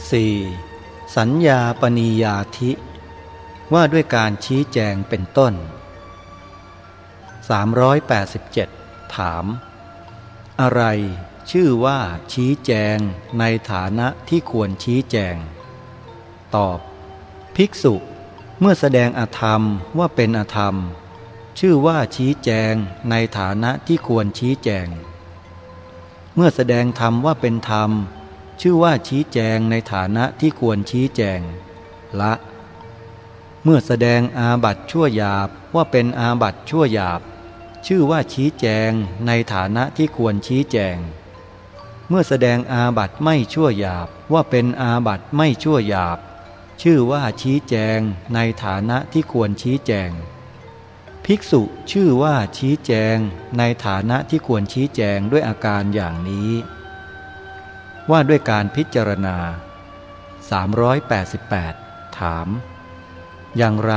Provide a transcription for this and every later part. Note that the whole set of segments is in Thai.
4. สัญญาปณียาธิ ว่าด้วยการชี้แจงเป็นต้น 387 ถาม อะไรชื่อว่าชี้แจงในฐานะที่ควรชี้แจง ตอบ ภิกษุเมื่อแสดงอธรรมว่าเป็นอธรรม ชื่อว่าชี้แจงในฐานะที่ควรชี้แจง เมื่อแสดงธรรมว่าเป็นธรรม ชื่อว่าชี้แจงในฐานะที่ควรชี้แจง ละ เมื่อแสดงอาบัตชั่วหยาบว่าเป็นอาบัตชั่วหยาบ ชื่อว่าชี้แจงในฐานะที่ควรชี้แจง เมื่อแสดงอาบัตไม่ชั่วหยาบว่าเป็นอาบัตไม่ชั่วหยาบ ชื่อว่าชี้แจงในฐานะที่ควรชี้แจง ภิกษุชื่อว่าชี้แจงในฐานะที่ควรชี้แจงด้วยอาการอย่างนี้ ว่าด้วยการพิจารณา 388 ถาม อย่างไร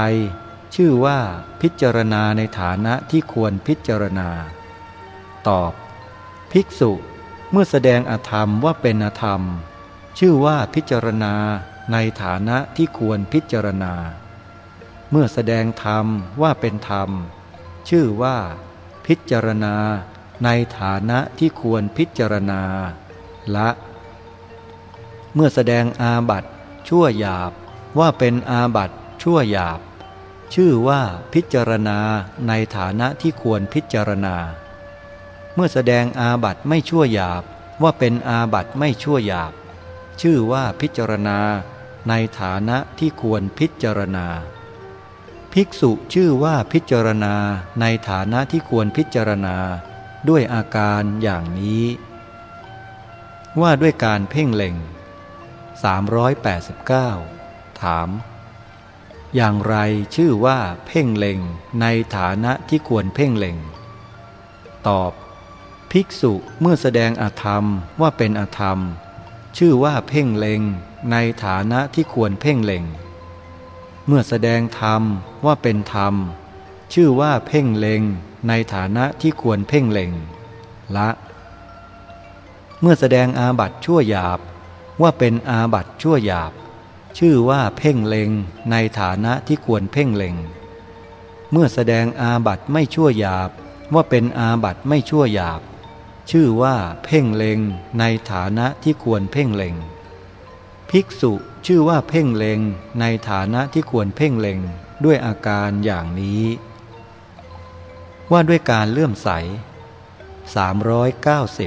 ชื่อว่าพิจารณาในฐานะที่ควรพิจารณา ตอบ ภิกษุเมื่อแสดงอธรรมว่าเป็นอธรรม ชื่อว่าพิจารณาในฐานะที่ควรพิจารณา เมื่อแสดงธรรมว่าเป็นธรรม ชื่อว่า พิจารณาในฐานะที่ควรพิจารณา ละ เมื่อแสดงอาบัตชั่วหยาบว่าเป็นอาบัตชั่วหยาบ ชื่อว่าพิจารณาในฐานะที่ควรพิจารณา เมื่อแสดงอาบัตไม่ชั่วหยาบว่าเป็นอาบัตไม่ชั่วหยาบ ชื่อว่าพิจารณาในฐานะที่ควรพิจารณา ภิกษุชื่อว่าพิจารณาในฐานะที่ควรพิจารณา ด้วยอาการอย่างนี้ ว่าด้วยการเพ่งเล็ง 389 ถาม อย่างไรชื่อว่าเพ่งเล็งในฐานะที่ควรเพ่งเล็ง ตอบ ภิกษุเมื่อแสดงอธรรมว่าเป็นอธรรม ชื่อว่าเพ่งเล็งในฐานะที่ควรเพ่งเล็ง เมื่อแสดงธรรมว่าเป็นธรรม ชื่อว่าเพ่งเล็งในฐานะที่ควรเพ่งเล็ง ละ เมื่อแสดงอาบัตชั่วหยาบ ว่าเป็นอาบัตชั่วหยาบ ชื่อว่าเพ่งเลงในฐานะที่ควรเพ่งเลงเมื่อแสดงอาบัตไม่ชั่วหยาบ ว่าเป็นอาบัตไม่ชั่วหยาบ ชื่อว่าเพ่งเลงในฐานะที่ควรเพ่งเลงภิกษุชื่อว่าเพ่งเลงในฐานะที่ควรเพ่งเลงด้วยอาการอย่างนี้ ว่าด้วยการเลื่อมใส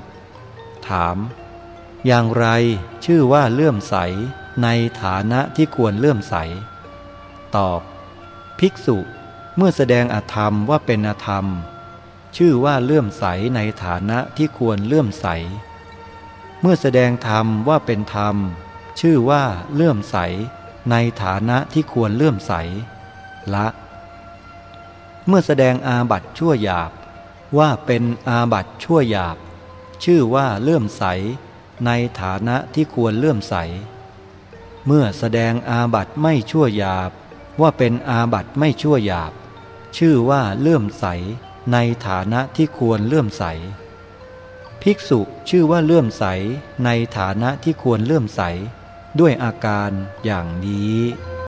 390 ถาม อย่างไรชื่อว่าเลื่อมใสในฐานะที่ควรเลื่อมใส ตอบ ภิกษุเมื่อแสดงอธรรมว่าเป็นอธรรม ชื่อว่าเลื่อมใสในฐานะที่ควรเลื่อมใส เมื่อแสดงธรรมว่าเป็นธรรม ชื่อว่าเลื่อมใสในฐานะที่ควรเลื่อมใส ละ เมื่อแสดงอาบัตชั่วหยาบ ว่าเป็นอาบัตชั่วหยาบ ชื่อว่าเลื่อมใส ในฐานะที่ควรเลื่อมใส เมื่อแสดงอาบัตไม่ชั่วหยาบ ว่าเป็นอาบัตไม่ชั่วหยาบ ชื่อว่าเลื่อมใส ในฐานะที่ควรเลื่อมใส ภิกษุชื่อว่าเลื่อมใส ในฐานะที่ควรเลื่อมใส ด้วยอาการอย่างนี้